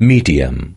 medium.